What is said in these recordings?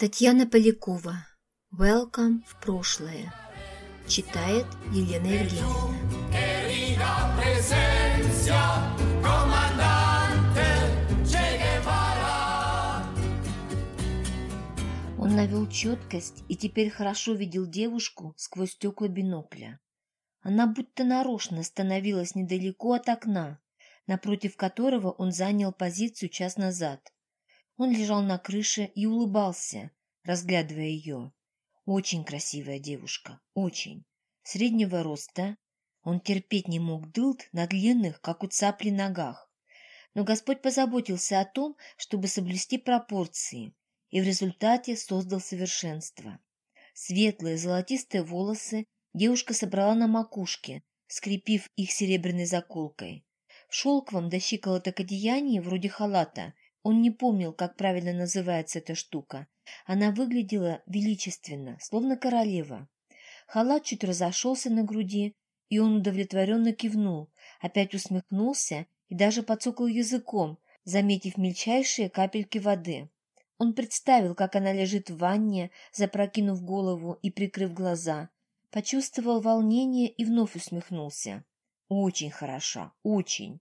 Татьяна Полякова. Welcome в прошлое. Читает Елена Евгеньевна. Он навел четкость и теперь хорошо видел девушку сквозь стекла бинокля. Она будто нарочно становилась недалеко от окна, напротив которого он занял позицию час назад. Он лежал на крыше и улыбался, разглядывая ее. Очень красивая девушка, очень. Среднего роста. Он терпеть не мог дылд на длинных, как у цапли, ногах. Но Господь позаботился о том, чтобы соблюсти пропорции, и в результате создал совершенство. Светлые золотистые волосы девушка собрала на макушке, скрепив их серебряной заколкой. В шелковом до щиколоток одеянии, вроде халата, он не помнил, как правильно называется эта штука. Она выглядела величественно, словно королева. Халат чуть разошелся на груди, и он удовлетворенно кивнул, опять усмехнулся и даже подсокал языком, заметив мельчайшие капельки воды. Он представил, как она лежит в ванне, запрокинув голову и прикрыв глаза, почувствовал волнение и вновь усмехнулся. Очень хороша, очень.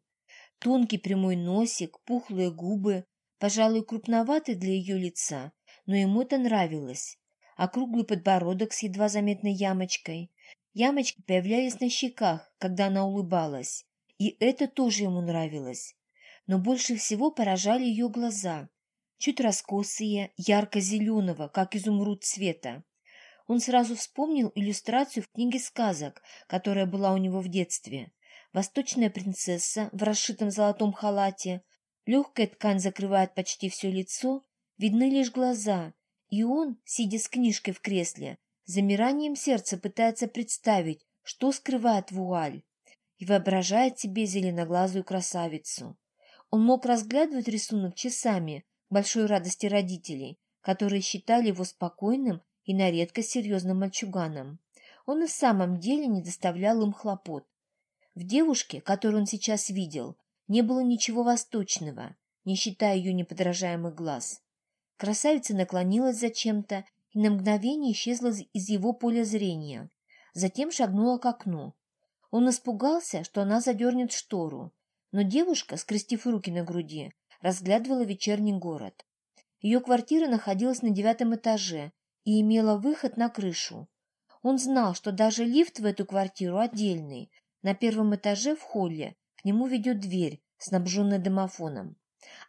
Тонкий прямой носик, пухлые губы, пожалуй, крупноватый для ее лица, но ему это нравилось. Округлый подбородок с едва заметной ямочкой. Ямочки появлялись на щеках, когда она улыбалась, и это тоже ему нравилось. Но больше всего поражали ее глаза, чуть раскосые, ярко-зеленого, как изумруд цвета. Он сразу вспомнил иллюстрацию в книге сказок, которая была у него в детстве. Восточная принцесса в расшитом золотом халате. Легкая ткань закрывает почти все лицо, видны лишь глаза. И он, сидя с книжкой в кресле, замиранием сердца пытается представить, что скрывает вуаль, и воображает себе зеленоглазую красавицу. Он мог разглядывать рисунок часами, большой радости родителей, которые считали его спокойным и на редкость серьезным мальчуганом. Он и в самом деле не доставлял им хлопот. В девушке, которую он сейчас видел, не было ничего восточного, не считая ее неподражаемых глаз. Красавица наклонилась зачем-то и на мгновение исчезла из его поля зрения. Затем шагнула к окну. Он испугался, что она задернет штору, но девушка, скрестив руки на груди, разглядывала вечерний город. Ее квартира находилась на девятом этаже и имела выход на крышу. Он знал, что даже лифт в эту квартиру отдельный, на первом этаже в холле к нему ведет дверь, снабженная домофоном.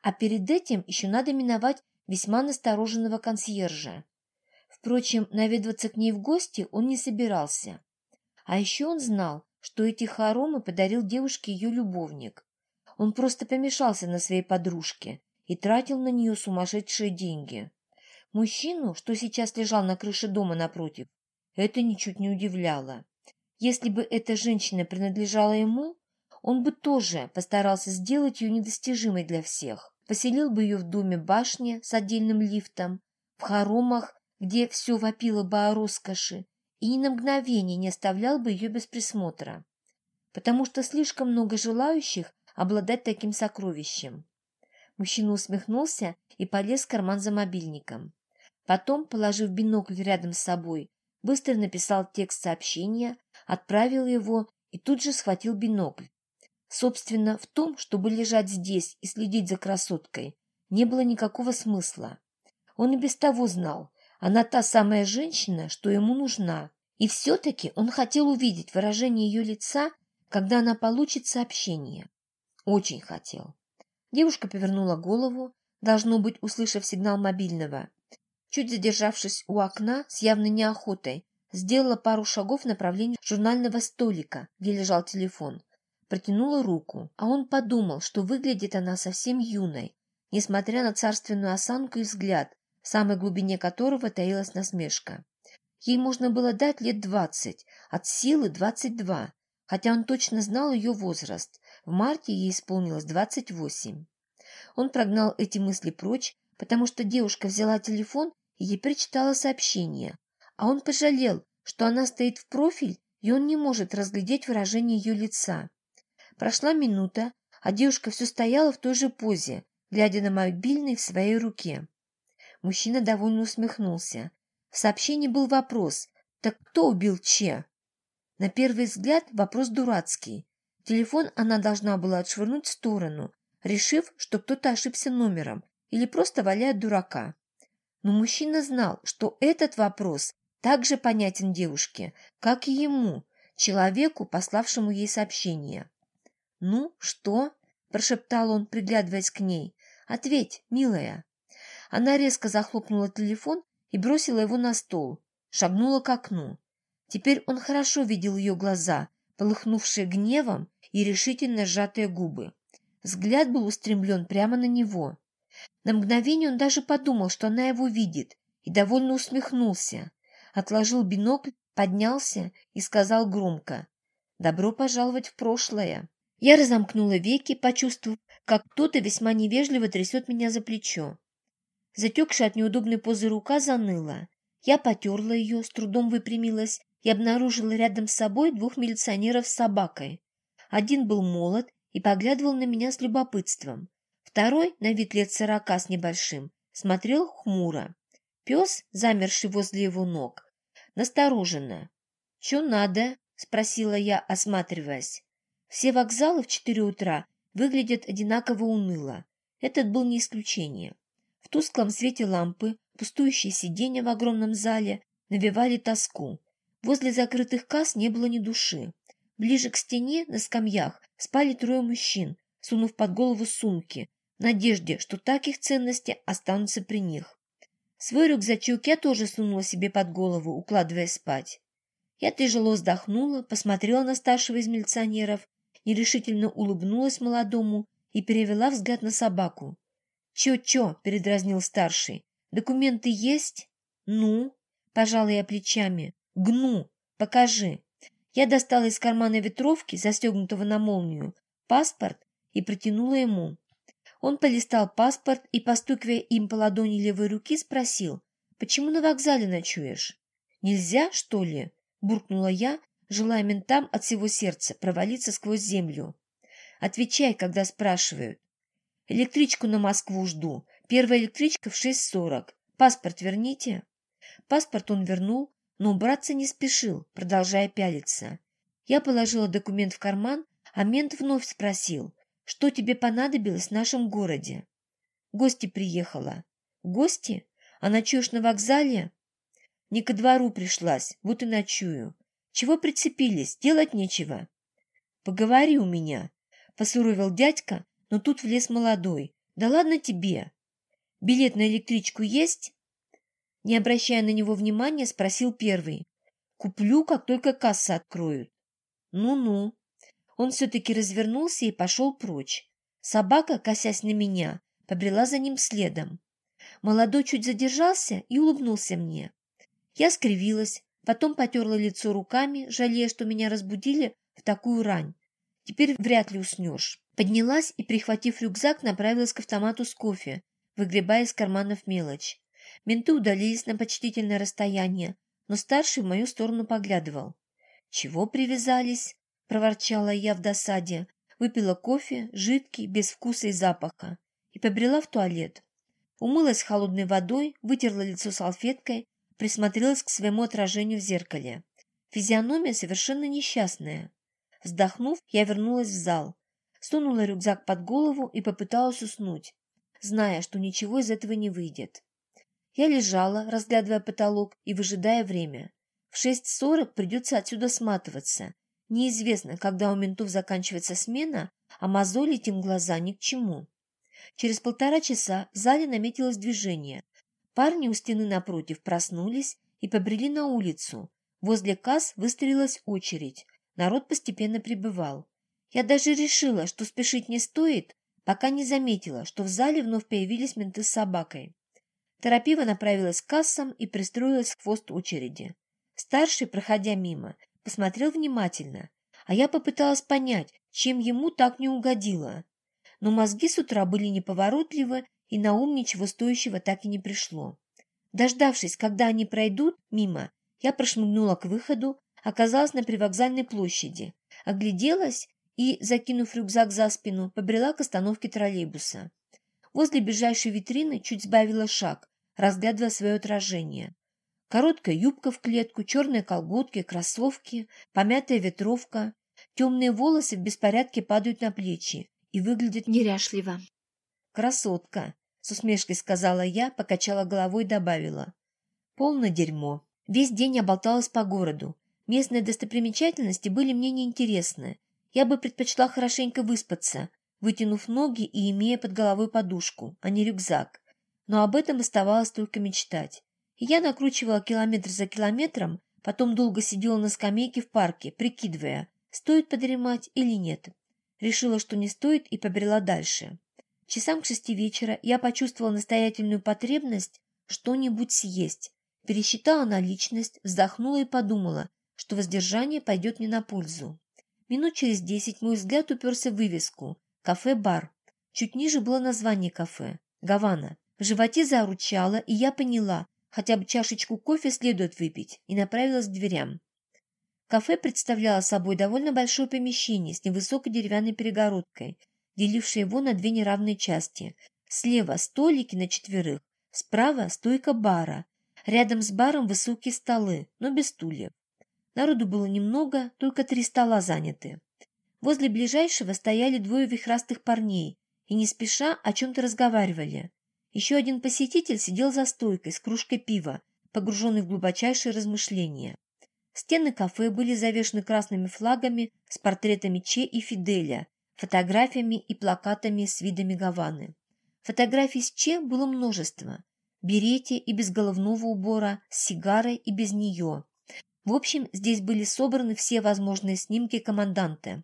А перед этим еще надо миновать весьма настороженного консьержа. Впрочем, наведываться к ней в гости он не собирался. А еще он знал, что эти хоромы подарил девушке ее любовник. Он просто помешался на своей подружке и тратил на нее сумасшедшие деньги. Мужчину, что сейчас лежал на крыше дома напротив, это ничуть не удивляло. Если бы эта женщина принадлежала ему, он бы тоже постарался сделать ее недостижимой для всех. Поселил бы ее в доме башни с отдельным лифтом, в хоромах, где все вопило бы о роскоши, и ни на мгновение не оставлял бы ее без присмотра, потому что слишком много желающих обладать таким сокровищем. Мужчина усмехнулся и полез в карман за мобильником. Потом, положив бинокль рядом с собой, быстро написал текст сообщения, отправил его и тут же схватил бинокль. Собственно, в том, чтобы лежать здесь и следить за красоткой, не было никакого смысла. Он и без того знал, она та самая женщина, что ему нужна. И все-таки он хотел увидеть выражение ее лица, когда она получит сообщение. Очень хотел. Девушка повернула голову, должно быть, услышав сигнал мобильного, чуть задержавшись у окна с явной неохотой, сделала пару шагов в направлении журнального столика, где лежал телефон. Протянула руку, а он подумал, что выглядит она совсем юной, несмотря на царственную осанку и взгляд, в самой глубине которого таилась насмешка. Ей можно было дать лет двадцать, от силы двадцать два, хотя он точно знал ее возраст. В марте ей исполнилось двадцать восемь. Он прогнал эти мысли прочь, потому что девушка взяла телефон Ей прочитала сообщение, а он пожалел, что она стоит в профиль, и он не может разглядеть выражение ее лица. Прошла минута, а девушка все стояла в той же позе, глядя на мобильный в своей руке. Мужчина довольно усмехнулся. В сообщении был вопрос «Так кто убил Че?» На первый взгляд вопрос дурацкий. Телефон она должна была отшвырнуть в сторону, решив, что кто-то ошибся номером или просто валяет дурака. Но мужчина знал, что этот вопрос также понятен девушке, как и ему, человеку, пославшему ей сообщение. «Ну, что?» – прошептал он, приглядываясь к ней. «Ответь, милая». Она резко захлопнула телефон и бросила его на стол, шагнула к окну. Теперь он хорошо видел ее глаза, полыхнувшие гневом и решительно сжатые губы. Взгляд был устремлен прямо на него. На мгновение он даже подумал, что она его видит, и довольно усмехнулся. Отложил бинокль, поднялся и сказал громко «Добро пожаловать в прошлое». Я разомкнула веки, почувствовав, как кто-то весьма невежливо трясет меня за плечо. Затекшая от неудобной позы рука заныла. Я потерла ее, с трудом выпрямилась и обнаружила рядом с собой двух милиционеров с собакой. Один был молод и поглядывал на меня с любопытством. Второй, на вид лет сорока с небольшим, смотрел хмуро. Пес, замерший возле его ног, настороженно. «Че надо?» — спросила я, осматриваясь. Все вокзалы в четыре утра выглядят одинаково уныло. Этот был не исключение. В тусклом свете лампы пустующие сиденья в огромном зале навевали тоску. Возле закрытых касс не было ни души. Ближе к стене, на скамьях, спали трое мужчин, сунув под голову сумки, в надежде, что так их ценности останутся при них. Свой рюкзачок я тоже сунула себе под голову, укладываясь спать. Я тяжело вздохнула, посмотрела на старшего из милиционеров, нерешительно улыбнулась молодому и перевела взгляд на собаку. «Чё-чё?» — передразнил старший. «Документы есть?» «Ну?» — пожала я плечами. «Гну! Покажи!» Я достала из кармана ветровки, застегнутого на молнию, паспорт и протянула ему. Он полистал паспорт и, постукивая им по ладони левой руки, спросил, «Почему на вокзале ночуешь?» «Нельзя, что ли?» – буркнула я, желая ментам от всего сердца провалиться сквозь землю. «Отвечай, когда спрашивают». «Электричку на Москву жду. Первая электричка в 6.40. Паспорт верните». Паспорт он вернул, но убраться не спешил, продолжая пялиться. Я положила документ в карман, а мент вновь спросил, что тебе понадобилось в нашем городе? Гости приехала. Гости? А ночуешь на вокзале? Не ко двору пришлась, вот и ночую. Чего прицепились? Делать нечего. Поговори у меня, посуровил дядька, но тут влез молодой. Да ладно тебе. Билет на электричку есть? Не обращая на него внимания, спросил первый. Куплю, как только касса откроют. Ну-ну. Он все-таки развернулся и пошел прочь. Собака, косясь на меня, побрела за ним следом. Молодой чуть задержался и улыбнулся мне. Я скривилась, потом потерла лицо руками, жалея, что меня разбудили в такую рань. Теперь вряд ли уснешь. Поднялась и, прихватив рюкзак, направилась к автомату с кофе, выгребая из карманов мелочь. Менты удалились на почтительное расстояние, но старший в мою сторону поглядывал. Чего привязались? Проворчала я в досаде, выпила кофе, жидкий, без вкуса и запаха, и побрела в туалет. Умылась холодной водой, вытерла лицо салфеткой, присмотрелась к своему отражению в зеркале. Физиономия совершенно несчастная. Вздохнув, я вернулась в зал, сунула рюкзак под голову и попыталась уснуть, зная, что ничего из этого не выйдет. Я лежала, разглядывая потолок и выжидая время. В 6.40 придется отсюда сматываться, Неизвестно, когда у ментов заканчивается смена, а мозолить им глаза ни к чему. Через полтора часа в зале наметилось движение. Парни у стены напротив проснулись и побрели на улицу. Возле касс выстроилась очередь. Народ постепенно прибывал. Я даже решила, что спешить не стоит, пока не заметила, что в зале вновь появились менты с собакой. Торопиво направилась к кассам и пристроилась в хвост очереди. Старший, проходя мимо, посмотрел внимательно, а я попыталась понять, чем ему так не угодило. Но мозги с утра были неповоротливы, и на ум ничего стоящего так и не пришло. Дождавшись, когда они пройдут мимо, я прошмыгнула к выходу, оказалась на привокзальной площади, огляделась и, закинув рюкзак за спину, побрела к остановке троллейбуса. Возле ближайшей витрины чуть сбавила шаг, разглядывая свое отражение. Короткая юбка в клетку, черные колготки, кроссовки, помятая ветровка. Темные волосы в беспорядке падают на плечи и выглядят неряшливо. «Красотка!» — с усмешкой сказала я, покачала головой и добавила. «Полное дерьмо. Весь день я болталась по городу. Местные достопримечательности были мне неинтересны. Я бы предпочла хорошенько выспаться, вытянув ноги и имея под головой подушку, а не рюкзак. Но об этом оставалось только мечтать. Я накручивала километр за километром, потом долго сидела на скамейке в парке, прикидывая, стоит подремать или нет. Решила, что не стоит, и побрела дальше. Часам к шести вечера я почувствовала настоятельную потребность что-нибудь съесть. Пересчитала наличность, вздохнула и подумала, что воздержание пойдет мне на пользу. Минут через десять мой взгляд уперся в вывеску «Кафе-бар». Чуть ниже было название кафе «Гавана». В животе заручало, и я поняла, хотя бы чашечку кофе следует выпить, и направилась к дверям. Кафе представляло собой довольно большое помещение с невысокой деревянной перегородкой, делившей его на две неравные части. Слева столики на четверых, справа стойка бара. Рядом с баром высокие столы, но без стульев. Народу было немного, только три стола заняты. Возле ближайшего стояли двое вихрастых парней и не спеша о чем-то разговаривали. Еще один посетитель сидел за стойкой с кружкой пива, погруженный в глубочайшие размышления. Стены кафе были завешены красными флагами с портретами Че и Фиделя, фотографиями и плакатами с видами Гаваны. Фотографий с Че было множество. Берете и без головного убора, с сигарой и без нее. В общем, здесь были собраны все возможные снимки команданта.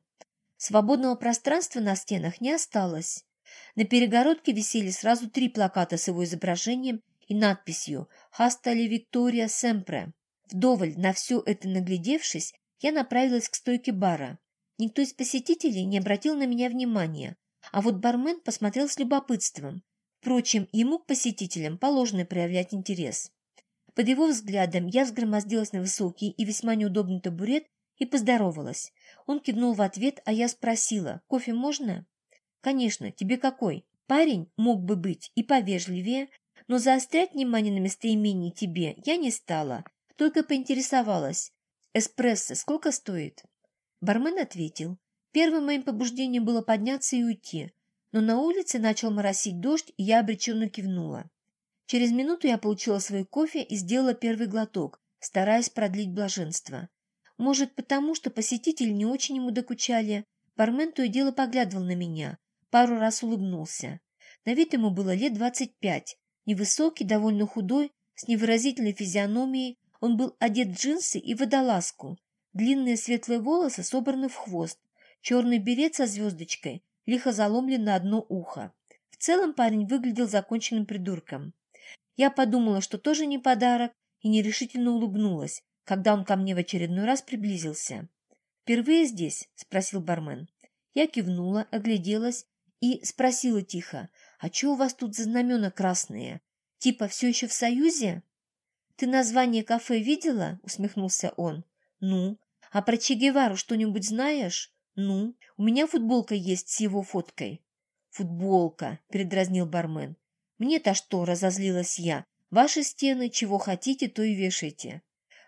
Свободного пространства на стенах не осталось. На перегородке висели сразу три плаката с его изображением и надписью «Хаста ли Виктория Семпре». Вдоволь на все это наглядевшись, я направилась к стойке бара. Никто из посетителей не обратил на меня внимания, а вот бармен посмотрел с любопытством. Впрочем, ему к посетителям положено проявлять интерес. Под его взглядом я взгромоздилась на высокий и весьма неудобный табурет и поздоровалась. Он кивнул в ответ, а я спросила, кофе можно? Конечно, тебе какой? Парень мог бы быть и повежливее, но заострять внимание на местоимении тебе я не стала, только поинтересовалась. Эспрессо сколько стоит? Бармен ответил. Первым моим побуждением было подняться и уйти, но на улице начал моросить дождь, и я обреченно кивнула. Через минуту я получила свой кофе и сделала первый глоток, стараясь продлить блаженство. Может, потому что посетители не очень ему докучали. Бармен то и дело поглядывал на меня, пару раз улыбнулся. На вид ему было лет двадцать пять. Невысокий, довольно худой, с невыразительной физиономией, он был одет в джинсы и водолазку. Длинные светлые волосы собраны в хвост, черный берет со звездочкой лихо заломлен на одно ухо. В целом парень выглядел законченным придурком. Я подумала, что тоже не подарок, и нерешительно улыбнулась, когда он ко мне в очередной раз приблизился. «Впервые здесь?» – спросил бармен. Я кивнула, огляделась и спросила тихо, «А что у вас тут за знамена красные? Типа все еще в Союзе?» «Ты название кафе видела?» – усмехнулся он. «Ну, а про Че Гевару что-нибудь знаешь?» «Ну, у меня футболка есть с его фоткой». «Футболка», – передразнил бармен. «Мне-то что?» – разозлилась я. «Ваши стены, чего хотите, то и вешайте».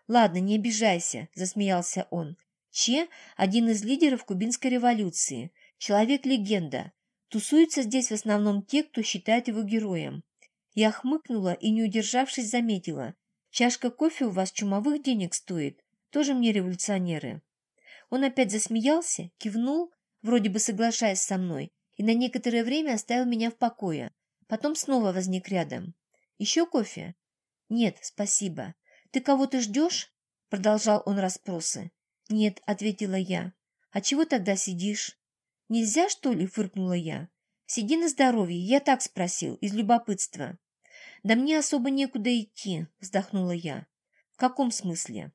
«Ладно, не обижайся», – засмеялся он. «Че – один из лидеров кубинской революции. Человек-легенда. Тусуются здесь в основном те, кто считает его героем». Я хмыкнула и, не удержавшись, заметила. «Чашка кофе у вас чумовых денег стоит. Тоже мне революционеры». Он опять засмеялся, кивнул, вроде бы соглашаясь со мной, и на некоторое время оставил меня в покое. Потом снова возник рядом. «Еще кофе?» «Нет, спасибо. Ты кого-то ждешь?» Продолжал он расспросы. «Нет», — ответила я. «А чего тогда сидишь?» «Нельзя, что ли?» — фыркнула я. «Сиди на здоровье, я так спросил, из любопытства». «Да мне особо некуда идти», — вздохнула я. «В каком смысле?»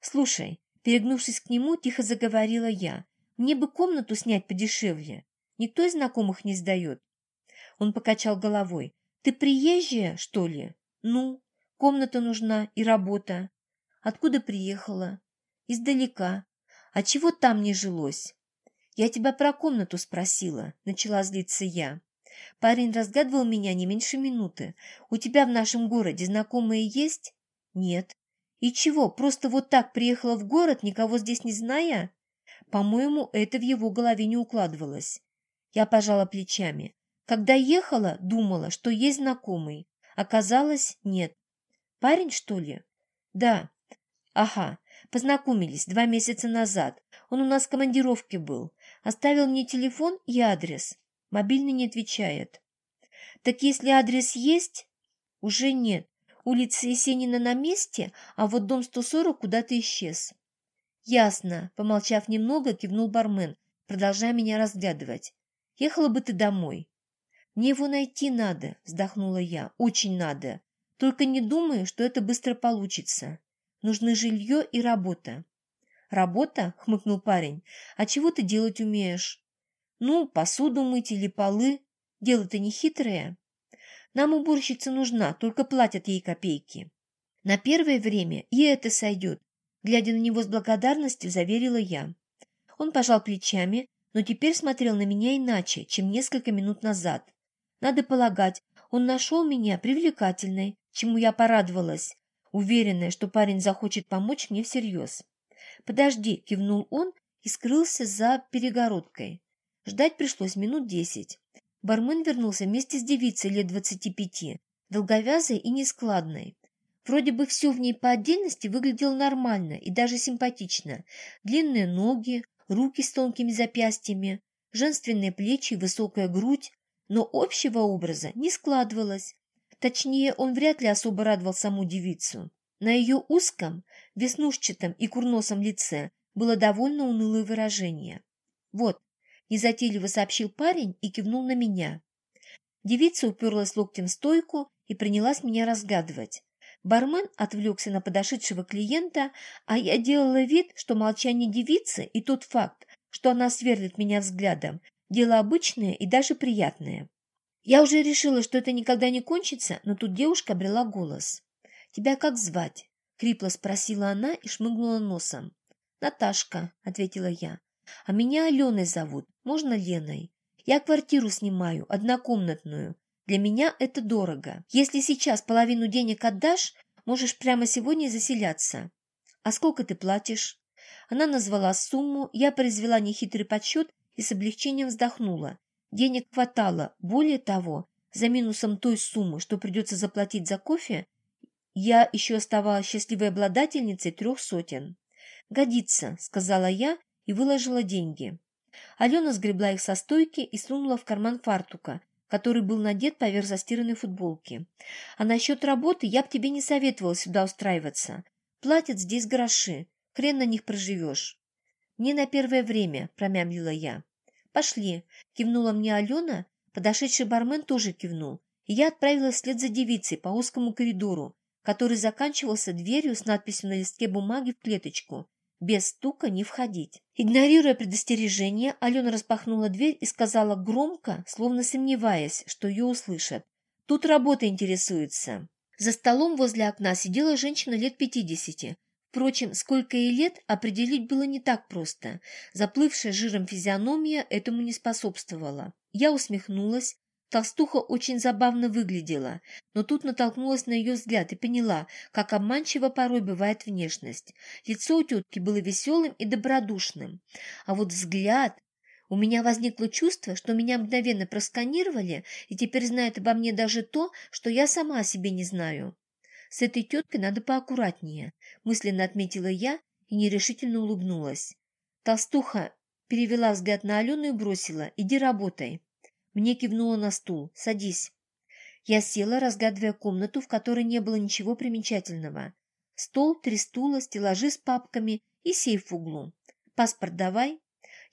«Слушай, Перегнувшись к нему, тихо заговорила я. «Мне бы комнату снять подешевле. Никто из знакомых не сдает». Он покачал головой. «Ты приезжая, что ли?» «Ну, комната нужна и работа». «Откуда приехала?» «Издалека. А чего там не жилось?» «Я тебя про комнату спросила», — начала злиться я. Парень разгадывал меня не меньше минуты. У тебя в нашем городе знакомые есть? Нет. И чего, просто вот так приехала в город, никого здесь не зная? По-моему, это в его голове не укладывалось. Я пожала плечами. Когда ехала, думала, что есть знакомый. Оказалось, нет. Парень, что ли? Да. Ага, познакомились два месяца назад. Он у нас в командировке был. Оставил мне телефон и адрес. Мобильный не отвечает. Так если адрес есть? Уже нет. Улица Есенина на месте, а вот дом 140 куда-то исчез. Ясно, помолчав немного, кивнул бармен, продолжая меня разглядывать. Ехала бы ты домой. Мне его найти надо, вздохнула я. Очень надо. Только не думаю, что это быстро получится. Нужны жилье и работа. Работа? хмыкнул парень. А чего ты делать умеешь? Ну, посуду мыть или полы. Дело-то не хитрое. Нам уборщица нужна, только платят ей копейки. На первое время и это сойдет. Глядя на него с благодарностью, заверила я. Он пожал плечами, но теперь смотрел на меня иначе, чем несколько минут назад. Надо полагать, он нашел меня привлекательной, чему я порадовалась, уверенная, что парень захочет помочь мне всерьез. «Подожди», — кивнул он и скрылся за перегородкой. Ждать пришлось минут десять. Бармен вернулся вместе с девицей лет двадцати пяти, долговязой и нескладной. Вроде бы все в ней по отдельности выглядело нормально и даже симпатично. Длинные ноги, руки с тонкими запястьями, женственные плечи высокая грудь, но общего образа не складывалось. Точнее, он вряд ли особо радовал саму девицу. На ее узком, веснушчатом и курносом лице было довольно унылое выражение. «Вот, незатейливо сообщил парень и кивнул на меня. Девица уперлась локтем в стойку и принялась меня разгадывать. Бармен отвлекся на подошедшего клиента, а я делала вид, что молчание девицы и тот факт, что она сверлит меня взглядом, дело обычное и даже приятное. Я уже решила, что это никогда не кончится, но тут девушка обрела голос. «Тебя как звать?» — крипло спросила она и шмыгнула носом. «Наташка», — ответила я. А меня Аленой зовут, можно Леной. Я квартиру снимаю, однокомнатную. Для меня это дорого. Если сейчас половину денег отдашь, можешь прямо сегодня заселяться. А сколько ты платишь? Она назвала сумму, я произвела нехитрый подсчет и с облегчением вздохнула. Денег хватало. Более того, за минусом той суммы, что придется заплатить за кофе, я еще оставалась счастливой обладательницей трех сотен. «Годится», — сказала я и выложила деньги. Алена сгребла их со стойки и сунула в карман фартука, который был надет поверх застиранной футболки. А насчет работы я б тебе не советовала сюда устраиваться. Платят здесь гроши, хрен на них проживешь. Не на первое время, промямлила я. Пошли, кивнула мне Алена, подошедший бармен тоже кивнул, и я отправилась вслед за девицей по узкому коридору, который заканчивался дверью с надписью на листке бумаги в клеточку без стука не входить. Игнорируя предостережение, Алена распахнула дверь и сказала громко, словно сомневаясь, что ее услышат. «Тут работа интересуется». За столом возле окна сидела женщина лет пятидесяти. Впрочем, сколько ей лет, определить было не так просто. Заплывшая жиром физиономия этому не способствовала. Я усмехнулась, Толстуха очень забавно выглядела, но тут натолкнулась на ее взгляд и поняла, как обманчиво порой бывает внешность. Лицо у тетки было веселым и добродушным, а вот взгляд... У меня возникло чувство, что меня мгновенно просканировали и теперь знают обо мне даже то, что я сама о себе не знаю. С этой теткой надо поаккуратнее, мысленно отметила я и нерешительно улыбнулась. Толстуха перевела взгляд на Алену и бросила «Иди работай». Мне кивнула на стул. «Садись». Я села, разгадывая комнату, в которой не было ничего примечательного. Стол, три стула, стеллажи с папками и сейф в углу. «Паспорт давай».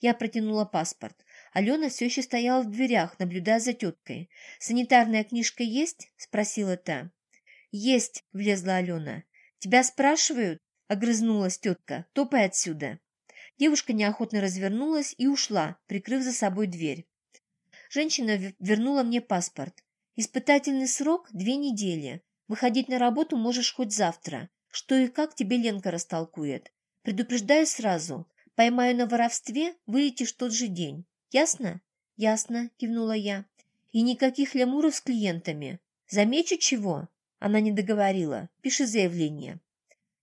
Я протянула паспорт. Алена все еще стояла в дверях, наблюдая за теткой. «Санитарная книжка есть?» – спросила та. «Есть», – влезла Алена. «Тебя спрашивают?» – огрызнулась тетка. «Топай отсюда». Девушка неохотно развернулась и ушла, прикрыв за собой дверь. Женщина вернула мне паспорт. Испытательный срок – две недели. Выходить на работу можешь хоть завтра. Что и как тебе Ленка растолкует. Предупреждаю сразу. Поймаю на воровстве, вылетишь тот же день. Ясно? Ясно, кивнула я. И никаких лямуров с клиентами. Замечу чего? Она не договорила. Пиши заявление.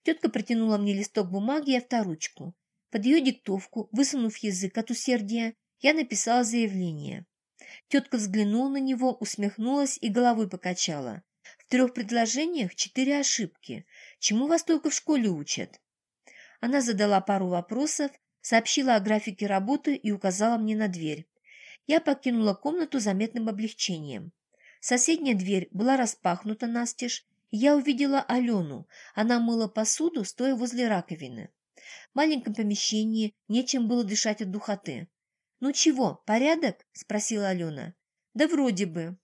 Тетка протянула мне листок бумаги и авторучку. Под ее диктовку, высунув язык от усердия, я написала заявление. Тетка взглянула на него, усмехнулась и головой покачала. В трех предложениях четыре ошибки. Чему вас только в школе учат? Она задала пару вопросов, сообщила о графике работы и указала мне на дверь. Я покинула комнату заметным облегчением. Соседняя дверь была распахнута настежь, я увидела Алену. Она мыла посуду, стоя возле раковины. В маленьком помещении нечем было дышать от духоты. «Ну чего, порядок?» – спросила Алена. «Да вроде бы».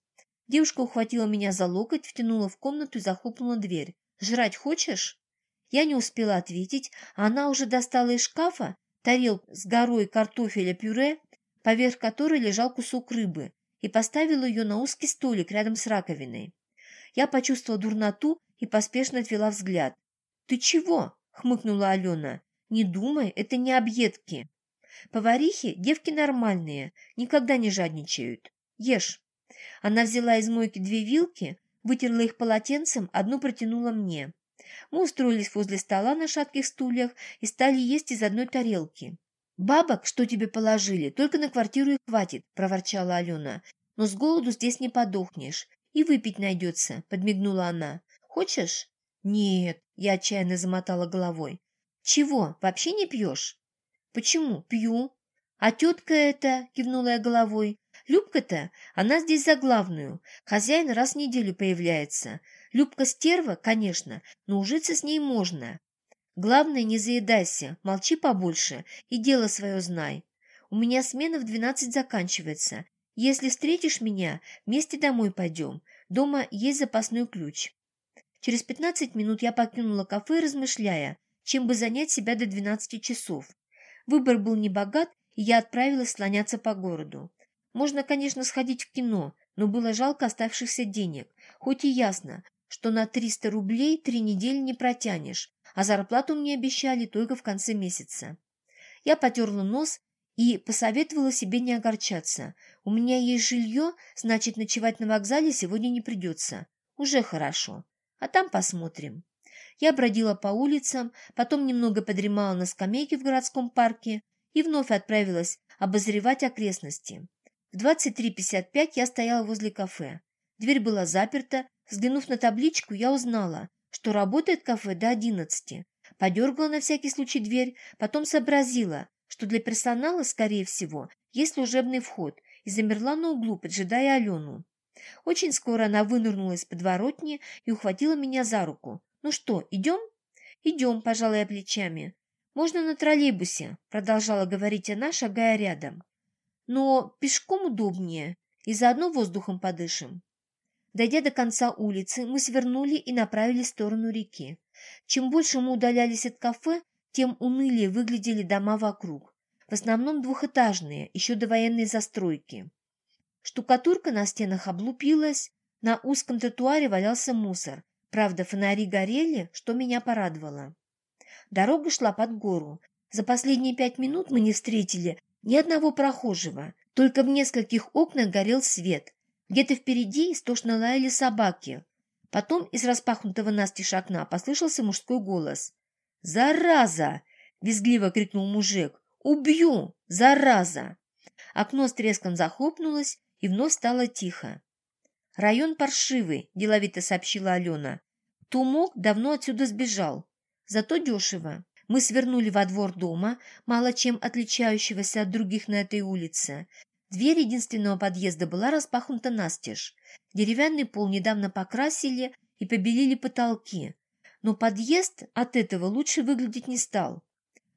Девушка ухватила меня за локоть, втянула в комнату и захлопнула дверь. «Жрать хочешь?» Я не успела ответить, а она уже достала из шкафа тарелку с горой картофеля-пюре, поверх которой лежал кусок рыбы, и поставила ее на узкий столик рядом с раковиной. Я почувствовала дурноту и поспешно отвела взгляд. «Ты чего?» — хмыкнула Алена. «Не думай, это не объедки. Поварихи – девки нормальные, никогда не жадничают. Ешь». Она взяла из мойки две вилки, вытерла их полотенцем, одну протянула мне. Мы устроились возле стола на шатких стульях и стали есть из одной тарелки. «Бабок, что тебе положили, только на квартиру и хватит», – проворчала Алена. «Но с голоду здесь не подохнешь. И выпить найдется», – подмигнула она. «Хочешь?» «Нет», – я отчаянно замотала головой. «Чего, вообще не пьешь?» «Почему? Пью». «А тетка эта?» – кивнула я головой. «Любка-то, она здесь за главную. Хозяин раз в неделю появляется. Любка стерва, конечно, но ужиться с ней можно. Главное, не заедайся, молчи побольше и дело свое знай. У меня смена в двенадцать заканчивается. Если встретишь меня, вместе домой пойдем. Дома есть запасной ключ». Через пятнадцать минут я покинула кафе, размышляя, чем бы занять себя до двенадцати часов. Выбор был небогат, и я отправилась слоняться по городу. Можно, конечно, сходить в кино, но было жалко оставшихся денег. Хоть и ясно, что на 300 рублей три недели не протянешь, а зарплату мне обещали только в конце месяца. Я потерла нос и посоветовала себе не огорчаться. У меня есть жилье, значит, ночевать на вокзале сегодня не придется. Уже хорошо. А там посмотрим. Я бродила по улицам, потом немного подремала на скамейке в городском парке и вновь отправилась обозревать окрестности. В 23.55 я стояла возле кафе. Дверь была заперта. Взглянув на табличку, я узнала, что работает кафе до 11. Подергала на всякий случай дверь, потом сообразила, что для персонала, скорее всего, есть служебный вход, и замерла на углу, поджидая Алену. Очень скоро она вынырнула из подворотни и ухватила меня за руку. «Ну что, идем?» «Идем», – пожала плечами. «Можно на троллейбусе», – продолжала говорить она, шагая рядом. «Но пешком удобнее, и заодно воздухом подышим». Дойдя до конца улицы, мы свернули и направились в сторону реки. Чем больше мы удалялись от кафе, тем унылее выглядели дома вокруг. В основном двухэтажные, еще до военной застройки. Штукатурка на стенах облупилась, на узком тротуаре валялся мусор, Правда, фонари горели, что меня порадовало. Дорога шла под гору. За последние пять минут мы не встретили ни одного прохожего. Только в нескольких окнах горел свет. Где-то впереди истошно лаяли собаки. Потом из распахнутого настежь окна послышался мужской голос. «Зараза!» — визгливо крикнул мужик. «Убью! Зараза!» Окно с треском захлопнулось, и вновь стало тихо. «Район паршивый», – деловито сообщила Алена. «Тумок давно отсюда сбежал. Зато дешево. Мы свернули во двор дома, мало чем отличающегося от других на этой улице. Дверь единственного подъезда была распахнута настежь. Деревянный пол недавно покрасили и побелили потолки. Но подъезд от этого лучше выглядеть не стал.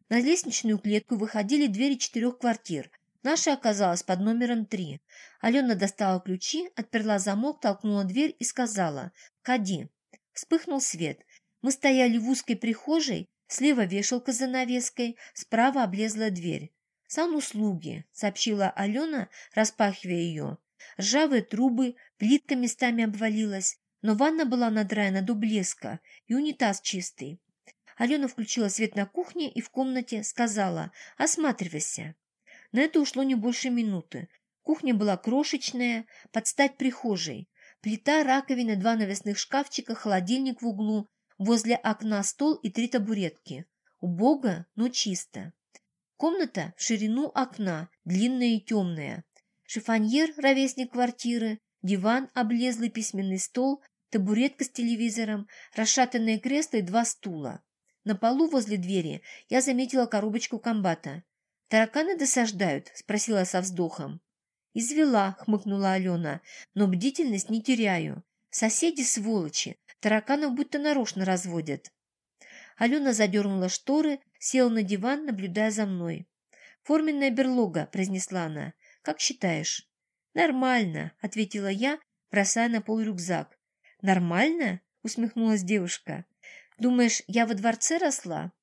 На лестничную клетку выходили двери четырех квартир, Наша оказалась под номером три. Алена достала ключи, отперла замок, толкнула дверь и сказала «Ходи». Вспыхнул свет. Мы стояли в узкой прихожей, слева вешалка за навеской, справа облезла дверь. «Сануслуги», — сообщила Алена, распахивая ее. Ржавые трубы, плитка местами обвалилась, но ванна была надраена до блеска, и унитаз чистый. Алена включила свет на кухне и в комнате сказала «Осматривайся». На это ушло не больше минуты. Кухня была крошечная, под стать прихожей. Плита, раковина, два навесных шкафчика, холодильник в углу, возле окна стол и три табуретки. Убого, но чисто. Комната в ширину окна, длинная и темная. Шифоньер, ровесник квартиры, диван, облезлый письменный стол, табуретка с телевизором, расшатанное кресло и два стула. На полу возле двери я заметила коробочку комбата. «Тараканы досаждают?» – спросила со вздохом. «Извела», — хмыкнула Алена, — «но бдительность не теряю. Соседи сволочи, тараканов будто нарочно разводят». Алена задернула шторы, села на диван, наблюдая за мной. «Форменная берлога», — произнесла она. «Как считаешь?» «Нормально», — ответила я, бросая на пол рюкзак. «Нормально?» — усмехнулась девушка. «Думаешь, я во дворце росла?»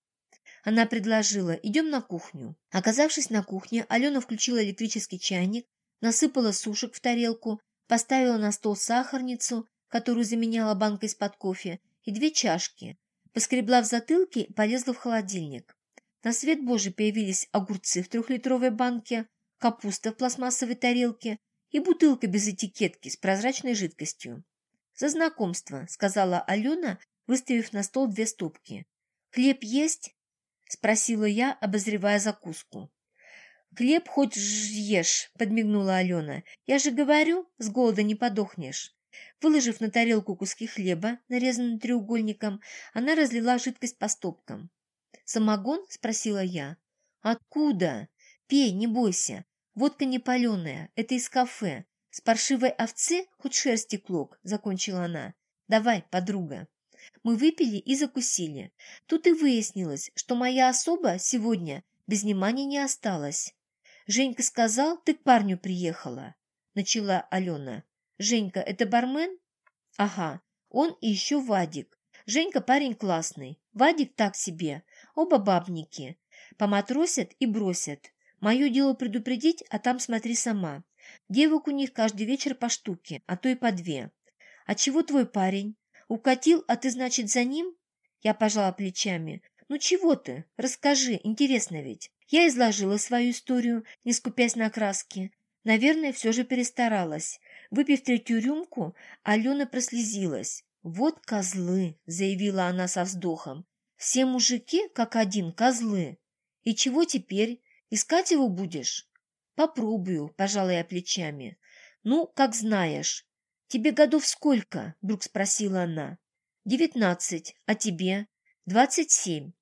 Она предложила, идем на кухню. Оказавшись на кухне, Алена включила электрический чайник, насыпала сушек в тарелку, поставила на стол сахарницу, которую заменяла банкой из-под кофе, и две чашки. Поскребла в затылке полезла в холодильник. На свет Божий появились огурцы в трехлитровой банке, капуста в пластмассовой тарелке и бутылка без этикетки с прозрачной жидкостью. «За знакомство», — сказала Алена, выставив на стол две стопки. «Хлеб есть?» — спросила я, обозревая закуску. «Хлеб хоть ешь», — подмигнула Алена. «Я же говорю, с голода не подохнешь». Выложив на тарелку куски хлеба, нарезанные треугольником, она разлила жидкость по стопкам. «Самогон?» — спросила я. «Откуда? Пей, не бойся. Водка не паленая, это из кафе. С паршивой овцы хоть шерсти клок», — закончила она. «Давай, подруга». Мы выпили и закусили. Тут и выяснилось, что моя особа сегодня без внимания не осталась. «Женька сказал, ты к парню приехала», — начала Алена. «Женька, это бармен?» «Ага, он и еще Вадик. Женька парень классный, Вадик так себе, оба бабники. Поматросят и бросят. Мое дело предупредить, а там смотри сама. Девок у них каждый вечер по штуке, а то и по две. А чего твой парень? Укатил, а ты, значит, за ним?» Я пожала плечами. «Ну чего ты? Расскажи, интересно ведь». Я изложила свою историю, не скупясь на краски. Наверное, все же перестаралась. Выпив третью рюмку, Алена прослезилась. «Вот козлы!» — заявила она со вздохом. «Все мужики, как один, козлы. И чего теперь? Искать его будешь?» «Попробую», — пожала я плечами. «Ну, как знаешь». «Тебе годов сколько?» — вдруг спросила она. «Девятнадцать. А тебе?» «Двадцать семь».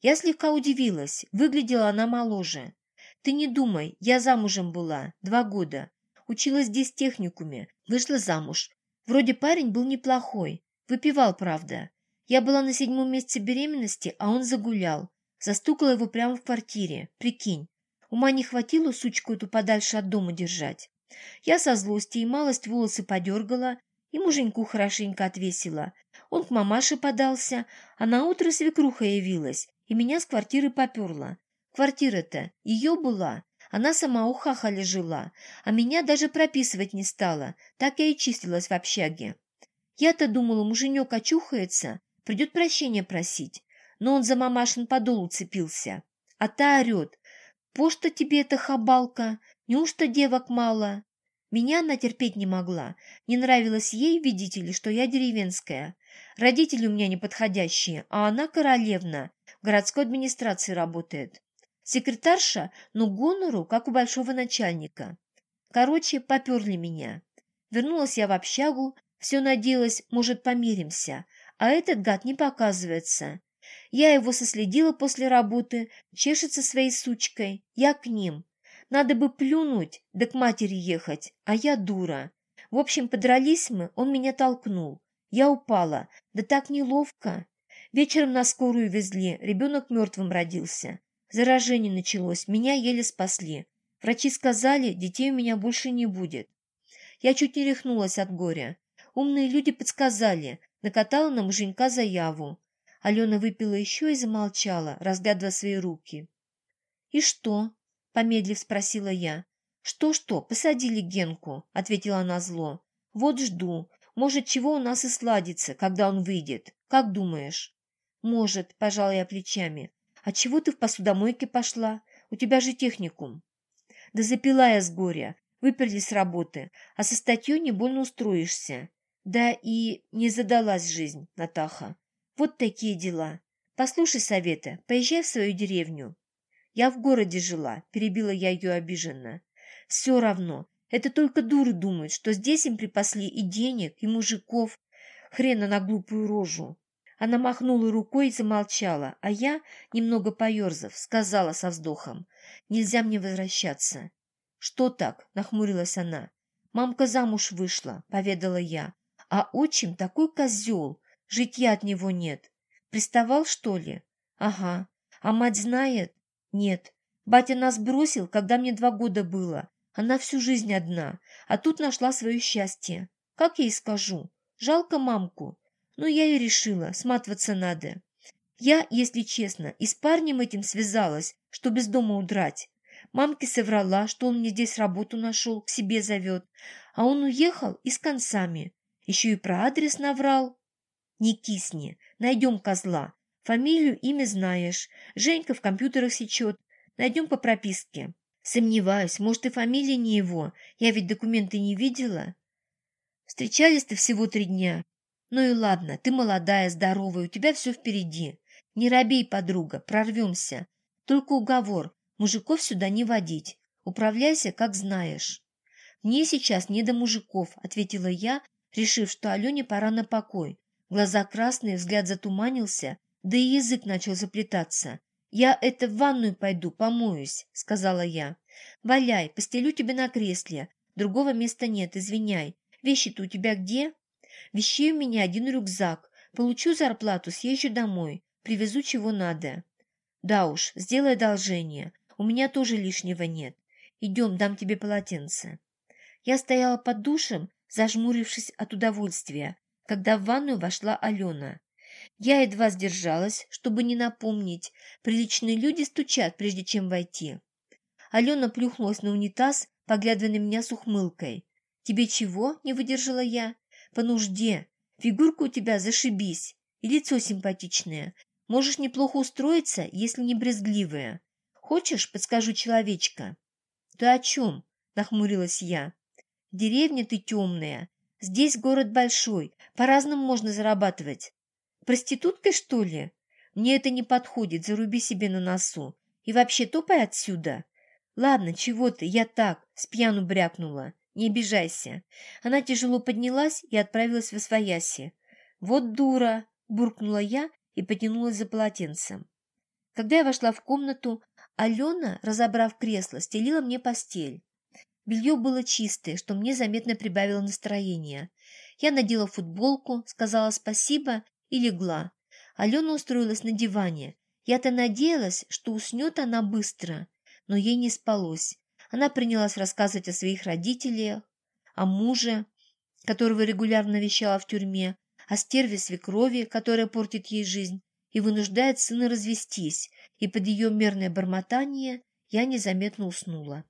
Я слегка удивилась. Выглядела она моложе. Ты не думай, я замужем была. Два года. Училась здесь техникуме. Вышла замуж. Вроде парень был неплохой. Выпивал, правда. Я была на седьмом месяце беременности, а он загулял. Застукала его прямо в квартире. Прикинь. Ума не хватило сучку эту подальше от дома держать. Я со злости и малость волосы подергала, и муженьку хорошенько отвесила. Он к мамаше подался, а на утро свекруха явилась и меня с квартиры поперла. Квартира-то ее была, она сама у хахаля жила, а меня даже прописывать не стала, так я и числилась в общаге. Я-то думала, муженек очухается, придет прощения просить, но он за мамашин подол уцепился. А та орет, «Пошта тебе эта хабалка? Неужто девок мало?» Меня она терпеть не могла. Не нравилось ей, видите ли, что я деревенская. Родители у меня неподходящие, а она королевна, в городской администрации работает. Секретарша, но гонору, как у большого начальника. Короче, поперли меня. Вернулась я в общагу, все надеялась, может, помиримся, а этот гад не показывается. Я его соследила после работы, чешется своей сучкой, я к ним. Надо бы плюнуть, да к матери ехать, а я дура. В общем, подрались мы, он меня толкнул. Я упала, да так неловко. Вечером на скорую везли, ребенок мертвым родился. Заражение началось, меня еле спасли. Врачи сказали, детей у меня больше не будет. Я чуть не рехнулась от горя. Умные люди подсказали, накатала на муженька заяву. Алена выпила еще и замолчала, разглядывая свои руки. «И что?» — помедлив спросила я. «Что-что, посадили Генку», — ответила она зло. «Вот жду. Может, чего у нас и сладится, когда он выйдет. Как думаешь?» «Может», — пожала я плечами. «А чего ты в посудомойке пошла? У тебя же техникум». «Да запила я с горя. Выперли с работы, а со статьей не больно устроишься. Да и не задалась жизнь, Натаха. Вот такие дела. Послушай совета, поезжай в свою деревню. Я в городе жила, перебила я ее обиженно. Все равно, это только дуры думают, что здесь им припасли и денег, и мужиков. Хрена на глупую рожу. Она махнула рукой и замолчала, а я, немного поерзав, сказала со вздохом, «Нельзя мне возвращаться». «Что так?» — нахмурилась она. «Мамка замуж вышла», — поведала я. «А отчим такой козел, житья от него нет. Приставал, что ли?» «Ага. А мать знает?» «Нет. Батя нас бросил, когда мне два года было. Она всю жизнь одна, а тут нашла свое счастье. Как я ей скажу? Жалко мамку. Но я и решила, сматываться надо. Я, если честно, и с парнем этим связалась, что без дома удрать. Мамке соврала, что он мне здесь работу нашел, к себе зовет. А он уехал и с концами. Еще и про адрес наврал. Не кисни, найдем козла. Фамилию, имя знаешь. Женька в компьютерах сечет. Найдем по прописке. Сомневаюсь, может, и фамилия не его. Я ведь документы не видела. Встречались-то всего три дня. Ну и ладно, ты молодая, здоровая, у тебя все впереди. Не робей, подруга, прорвемся. Только уговор, мужиков сюда не водить. Управляйся, как знаешь. Мне сейчас не до мужиков, ответила я, решив, что Алене пора на покой. Глаза красные, взгляд затуманился, да и язык начал заплетаться. «Я это в ванную пойду, помоюсь», — сказала я. «Валяй, постелю тебе на кресле. Другого места нет, извиняй. Вещи-то у тебя где?» «Вещей у меня один рюкзак. Получу зарплату, съезжу домой. Привезу, чего надо». «Да уж, сделай одолжение. У меня тоже лишнего нет. Идем, дам тебе полотенце». Я стояла под душем, зажмурившись от удовольствия, когда в ванную вошла Алена. Я едва сдержалась, чтобы не напомнить. Приличные люди стучат, прежде чем войти. Алена плюхнулась на унитаз, поглядывая на меня с ухмылкой. «Тебе чего?» – не выдержала я. «По нужде. Фигурка у тебя зашибись. И лицо симпатичное. Можешь неплохо устроиться, если не брезгливая. Хочешь, подскажу человечка?» «Ты о чем?» – нахмурилась я. «Деревня ты темная. Здесь город большой. По-разному можно зарабатывать. Проституткой, что ли? Мне это не подходит, заруби себе на носу. И вообще топай отсюда. Ладно, чего ты, я так, с пьяну брякнула. Не обижайся. Она тяжело поднялась и отправилась в освояси. Вот дура, буркнула я и потянулась за полотенцем. Когда я вошла в комнату, Алена, разобрав кресло, стелила мне постель. Белье было чистое, что мне заметно прибавило настроение. Я надела футболку, сказала спасибо и легла. Алена устроилась на диване. Я-то надеялась, что уснет она быстро, но ей не спалось. Она принялась рассказывать о своих родителях, о муже, которого регулярно навещала в тюрьме, о стерве свекрови, которая портит ей жизнь и вынуждает сына развестись, и под ее мерное бормотание я незаметно уснула.